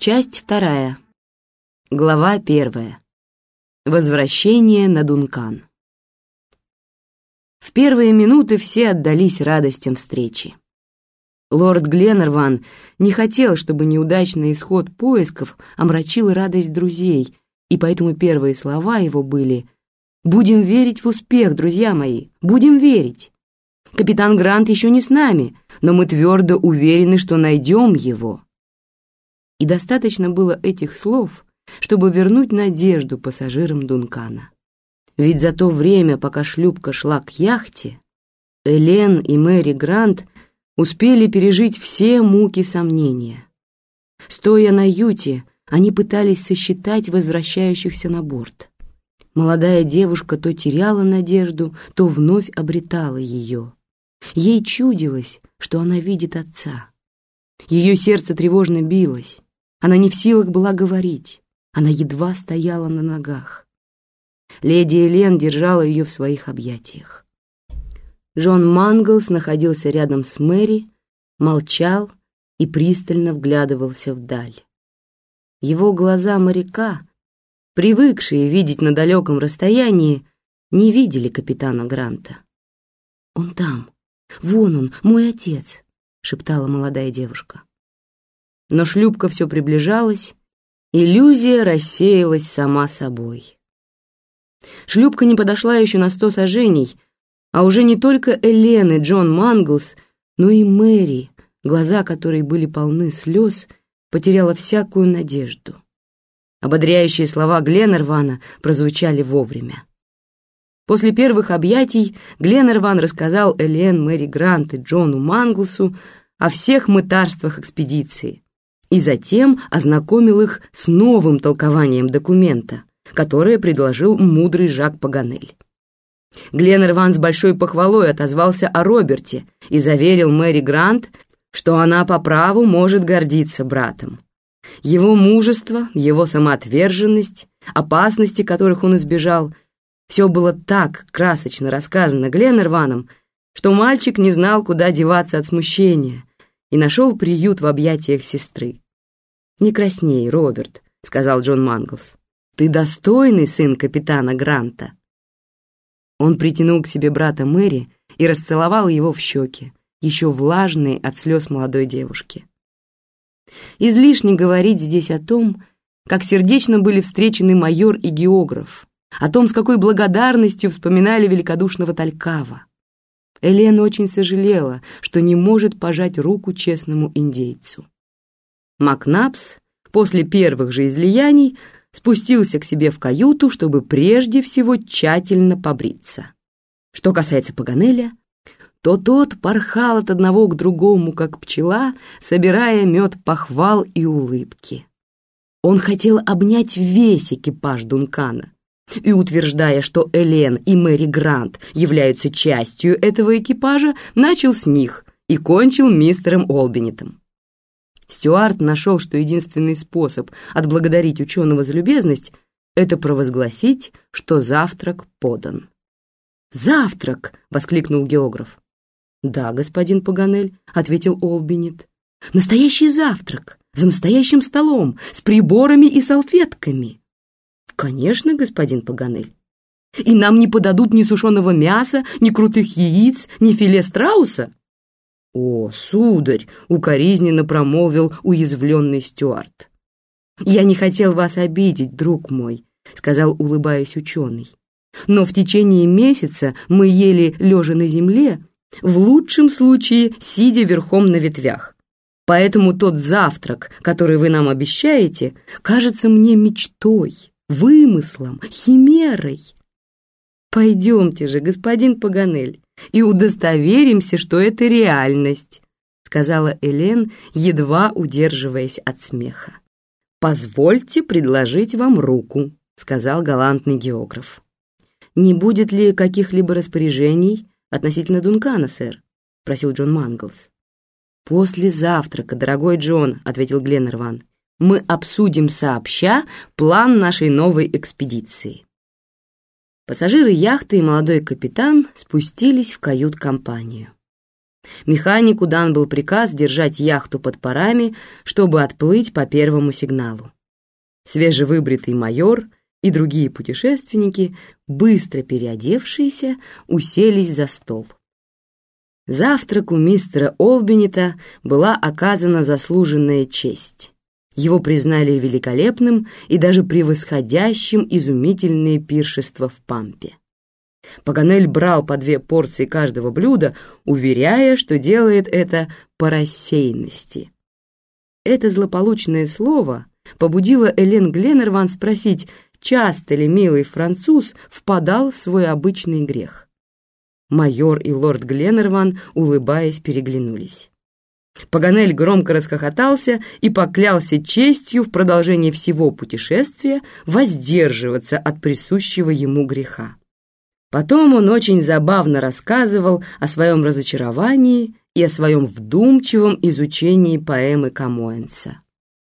Часть вторая. Глава первая. Возвращение на Дункан. В первые минуты все отдались радостям встречи. Лорд Гленнерван не хотел, чтобы неудачный исход поисков омрачил радость друзей, и поэтому первые слова его были «Будем верить в успех, друзья мои, будем верить. Капитан Грант еще не с нами, но мы твердо уверены, что найдем его». И достаточно было этих слов, чтобы вернуть надежду пассажирам Дункана. Ведь за то время, пока шлюпка шла к яхте, Элен и Мэри Грант успели пережить все муки сомнения. Стоя на юте, они пытались сосчитать возвращающихся на борт. Молодая девушка то теряла надежду, то вновь обретала ее. Ей чудилось, что она видит отца. Ее сердце тревожно билось. Она не в силах была говорить. Она едва стояла на ногах. Леди Элен держала ее в своих объятиях. Джон Манглс находился рядом с Мэри, молчал и пристально вглядывался вдаль. Его глаза моряка, привыкшие видеть на далеком расстоянии, не видели капитана Гранта. «Он там, вон он, мой отец», — шептала молодая девушка. Но шлюпка все приближалась, иллюзия рассеялась сама собой. Шлюпка не подошла еще на сто сажений — а уже не только Элен и Джон Манглс, но и Мэри, глаза которой были полны слез, потеряла всякую надежду. Ободряющие слова Гленнервана прозвучали вовремя. После первых объятий Гленнерван рассказал Элен, Мэри Грант и Джону Манглсу о всех мытарствах экспедиции и затем ознакомил их с новым толкованием документа, которое предложил мудрый Жак Паганель. Гленнерван с большой похвалой отозвался о Роберте и заверил Мэри Грант, что она по праву может гордиться братом. Его мужество, его самоотверженность, опасности, которых он избежал, все было так красочно рассказано Гленнерваном, что мальчик не знал, куда деваться от смущения, и нашел приют в объятиях сестры. «Не красней, Роберт», — сказал Джон Манглс. «Ты достойный сын капитана Гранта». Он притянул к себе брата Мэри и расцеловал его в щеки, еще влажные от слез молодой девушки. Излишне говорить здесь о том, как сердечно были встречены майор и географ, о том, с какой благодарностью вспоминали великодушного Талькава. Элен очень сожалела, что не может пожать руку честному индейцу. Макнапс после первых же излияний спустился к себе в каюту, чтобы прежде всего тщательно побриться. Что касается Паганеля, то тот порхал от одного к другому, как пчела, собирая мед похвал и улыбки. Он хотел обнять весь экипаж Дункана и, утверждая, что Элен и Мэри Грант являются частью этого экипажа, начал с них и кончил мистером Олбинетом. Стюарт нашел, что единственный способ отблагодарить ученого за любезность — это провозгласить, что завтрак подан. «Завтрак!» — воскликнул географ. «Да, господин Паганель», — ответил Олбинет. «Настоящий завтрак, за настоящим столом, с приборами и салфетками». «Конечно, господин Паганель. И нам не подадут ни сушеного мяса, ни крутых яиц, ни филе страуса?» «О, сударь!» — укоризненно промолвил уязвленный Стюарт. «Я не хотел вас обидеть, друг мой», — сказал, улыбаясь ученый. «Но в течение месяца мы ели лежа на земле, в лучшем случае сидя верхом на ветвях. Поэтому тот завтрак, который вы нам обещаете, кажется мне мечтой, вымыслом, химерой. Пойдемте же, господин Паганель, и удостоверимся, что это реальность», сказала Элен, едва удерживаясь от смеха. «Позвольте предложить вам руку», сказал галантный географ. «Не будет ли каких-либо распоряжений относительно Дункана, сэр?» просил Джон Манглс. «После завтрака, дорогой Джон», — ответил Гленнерван, «мы обсудим сообща план нашей новой экспедиции». Пассажиры яхты и молодой капитан спустились в кают-компанию. Механику дан был приказ держать яхту под парами, чтобы отплыть по первому сигналу. Свежевыбритый майор и другие путешественники, быстро переодевшиеся, уселись за стол. Завтраку мистера Олбинета была оказана заслуженная честь. Его признали великолепным и даже превосходящим изумительные пиршества в Пампе. Паганель брал по две порции каждого блюда, уверяя, что делает это по рассеянности. Это злополучное слово побудило Элен Гленнерван спросить, часто ли милый француз впадал в свой обычный грех. Майор и лорд Гленнерван, улыбаясь, переглянулись. Паганель громко расхохотался и поклялся честью в продолжении всего путешествия воздерживаться от присущего ему греха. Потом он очень забавно рассказывал о своем разочаровании и о своем вдумчивом изучении поэмы Камоэнса.